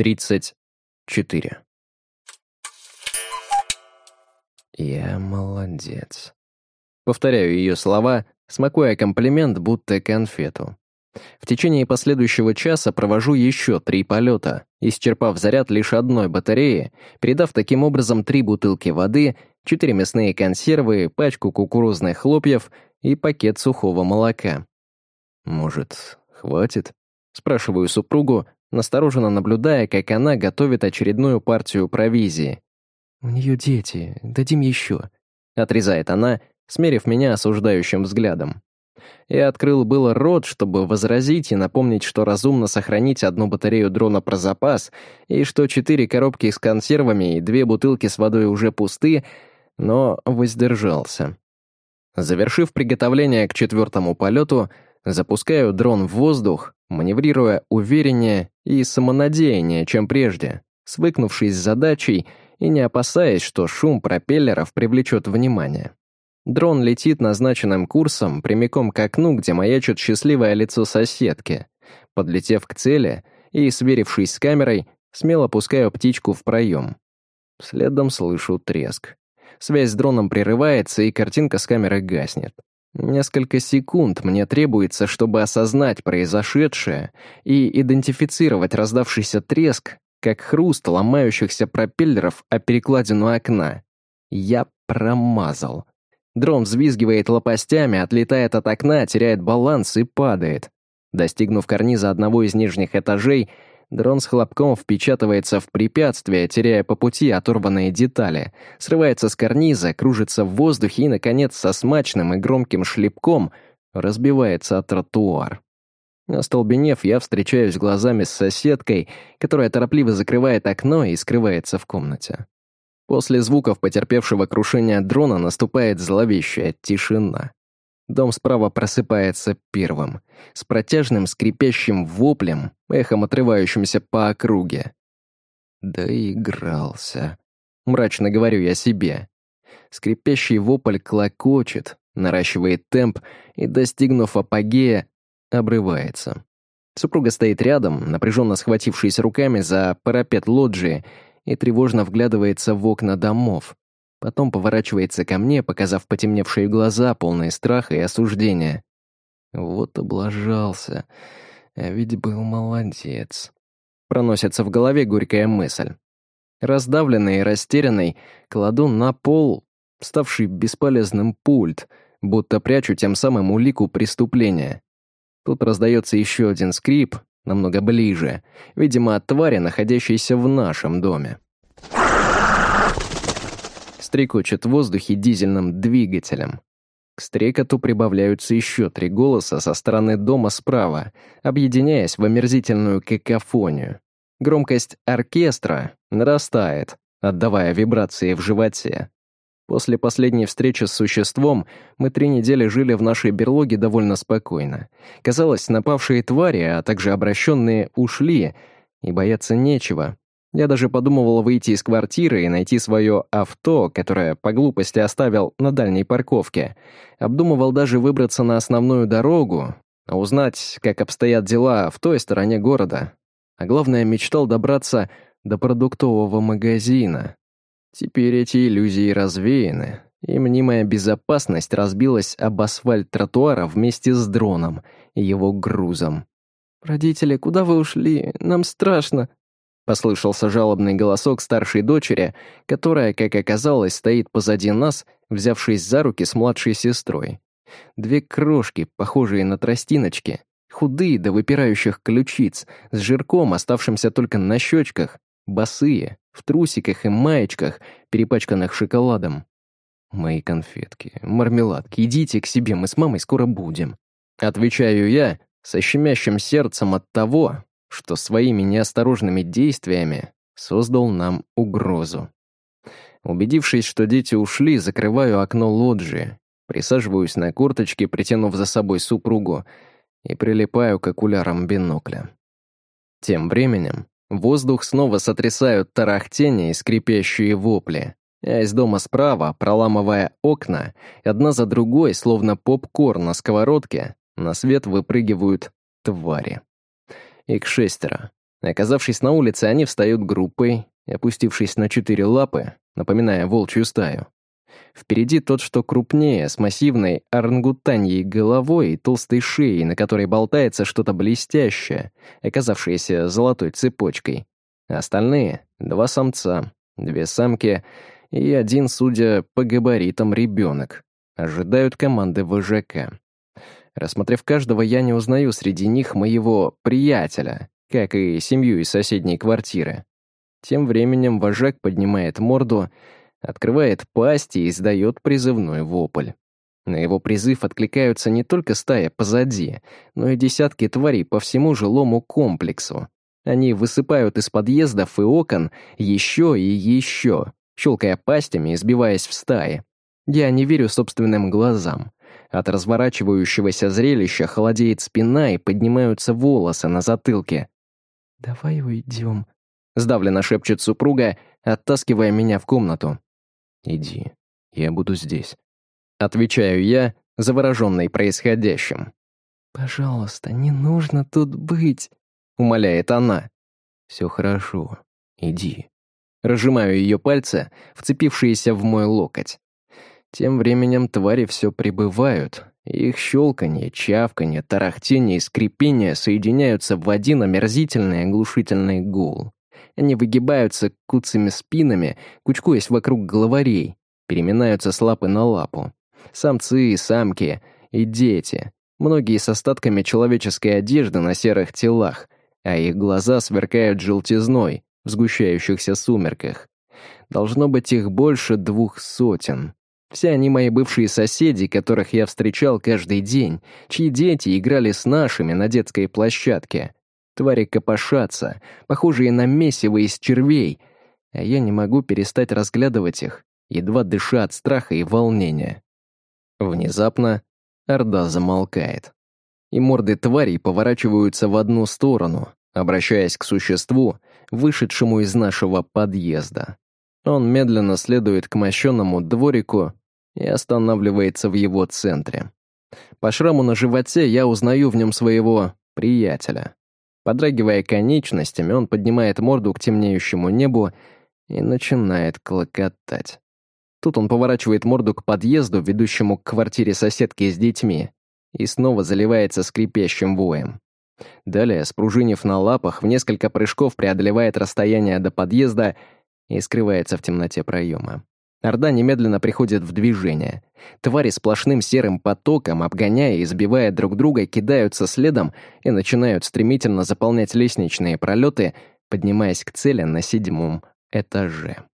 34. Я молодец. Повторяю ее слова, смакуя комплимент, будто конфету. В течение последующего часа провожу еще три полета, исчерпав заряд лишь одной батареи, передав таким образом три бутылки воды, четыре мясные консервы, пачку кукурузных хлопьев и пакет сухого молока. «Может, хватит?» — спрашиваю супругу, настороженно наблюдая, как она готовит очередную партию провизии. «У нее дети, дадим еще», — отрезает она, смерив меня осуждающим взглядом. Я открыл было рот, чтобы возразить и напомнить, что разумно сохранить одну батарею дрона про запас, и что четыре коробки с консервами и две бутылки с водой уже пусты, но воздержался. Завершив приготовление к четвертому полету, запускаю дрон в воздух, маневрируя увереннее и самонадеяннее, чем прежде, свыкнувшись с задачей и не опасаясь, что шум пропеллеров привлечет внимание. Дрон летит назначенным курсом прямиком к окну, где маячит счастливое лицо соседки. Подлетев к цели и, сверившись с камерой, смело пускаю птичку в проем. Следом слышу треск. Связь с дроном прерывается, и картинка с камеры гаснет. Несколько секунд мне требуется, чтобы осознать произошедшее и идентифицировать раздавшийся треск, как хруст ломающихся пропеллеров о перекладину окна. Я промазал. Дрон взвизгивает лопастями, отлетает от окна, теряет баланс и падает. Достигнув карниза одного из нижних этажей, дрон с хлопком впечатывается в препятствие, теряя по пути оторванные детали, срывается с карниза, кружится в воздухе и, наконец, со смачным и громким шлепком разбивается о тротуар. Остолбенев, я встречаюсь глазами с соседкой, которая торопливо закрывает окно и скрывается в комнате. После звуков потерпевшего крушения дрона наступает зловещая тишина. Дом справа просыпается первым, с протяжным скрипящим воплем, эхом отрывающимся по округе. Доигрался. Мрачно говорю я себе. Скрипящий вопль клокочет, наращивает темп и, достигнув апогея, обрывается. Супруга стоит рядом, напряженно схватившись руками за парапет лоджии, и тревожно вглядывается в окна домов. Потом поворачивается ко мне, показав потемневшие глаза, полные страха и осуждения. Вот облажался. А ведь был молодец. Проносится в голове горькая мысль. Раздавленный и растерянный, кладу на пол, ставший бесполезным пульт, будто прячу тем самым улику преступления. Тут раздается еще один скрип, намного ближе, видимо, от твари, находящейся в нашем доме. Стрекочет в воздухе дизельным двигателем. К стрекоту прибавляются еще три голоса со стороны дома справа, объединяясь в омерзительную какофонию. Громкость оркестра нарастает, отдавая вибрации в животе. После последней встречи с существом мы три недели жили в нашей берлоге довольно спокойно. Казалось, напавшие твари, а также обращенные, ушли, и бояться нечего. Я даже подумывал выйти из квартиры и найти свое авто, которое по глупости оставил на дальней парковке. Обдумывал даже выбраться на основную дорогу, а узнать, как обстоят дела в той стороне города. А главное, мечтал добраться до продуктового магазина, Теперь эти иллюзии развеяны, и мнимая безопасность разбилась об асфальт тротуара вместе с дроном и его грузом. «Родители, куда вы ушли? Нам страшно!» Послышался жалобный голосок старшей дочери, которая, как оказалось, стоит позади нас, взявшись за руки с младшей сестрой. Две крошки, похожие на тростиночки, худые до выпирающих ключиц, с жирком, оставшимся только на щечках, босые, в трусиках и маечках, перепачканных шоколадом. «Мои конфетки, мармеладки, идите к себе, мы с мамой скоро будем». Отвечаю я, со щемящим сердцем от того, что своими неосторожными действиями создал нам угрозу. Убедившись, что дети ушли, закрываю окно лоджии, присаживаюсь на курточке, притянув за собой супругу, и прилипаю к окулярам бинокля. Тем временем Воздух снова сотрясают тарахтения и скрипящие вопли. А из дома справа, проламывая окна, одна за другой, словно попкорн на сковородке, на свет выпрыгивают твари. Их шестеро. Оказавшись на улице, они встают группой, опустившись на четыре лапы, напоминая волчью стаю. Впереди тот, что крупнее, с массивной орангутаньей головой и толстой шеей, на которой болтается что-то блестящее, оказавшееся золотой цепочкой. Остальные — два самца, две самки и один, судя по габаритам, ребенок. Ожидают команды вожака. Рассмотрев каждого, я не узнаю среди них моего приятеля, как и семью из соседней квартиры. Тем временем вожак поднимает морду, открывает пасть и издает призывной вопль. На его призыв откликаются не только стая позади, но и десятки тварей по всему жилому комплексу. Они высыпают из подъездов и окон еще и еще, щелкая пастями и сбиваясь в стаи. Я не верю собственным глазам. От разворачивающегося зрелища холодеет спина и поднимаются волосы на затылке. «Давай уйдем», — сдавленно шепчет супруга, оттаскивая меня в комнату. «Иди, я буду здесь», — отвечаю я, завороженный происходящим. «Пожалуйста, не нужно тут быть», — умоляет она. «Все хорошо, иди». Разжимаю ее пальцы, вцепившиеся в мой локоть. Тем временем твари все прибывают. Их щелканье, чавканье, тарахтение и скрипение соединяются в один омерзительный оглушительный гул. Они выгибаются куцами спинами, кучкуясь вокруг главарей, переминаются с лапы на лапу. Самцы и самки, и дети. Многие с остатками человеческой одежды на серых телах, а их глаза сверкают желтизной в сгущающихся сумерках. Должно быть их больше двух сотен. Все они мои бывшие соседи, которых я встречал каждый день, чьи дети играли с нашими на детской площадке. Твари копошатся, похожие на месиво из червей, а я не могу перестать разглядывать их, едва дыша от страха и волнения. Внезапно орда замолкает, и морды тварей поворачиваются в одну сторону, обращаясь к существу, вышедшему из нашего подъезда. Он медленно следует к мощенному дворику и останавливается в его центре. По шраму на животе я узнаю в нем своего приятеля. Подрагивая конечностями, он поднимает морду к темнеющему небу и начинает клокотать. Тут он поворачивает морду к подъезду, ведущему к квартире соседки с детьми, и снова заливается скрипящим воем. Далее, спружинив на лапах, в несколько прыжков преодолевает расстояние до подъезда и скрывается в темноте проема. Орда немедленно приходит в движение. Твари сплошным серым потоком, обгоняя и сбивая друг друга, кидаются следом и начинают стремительно заполнять лестничные пролеты, поднимаясь к цели на седьмом этаже.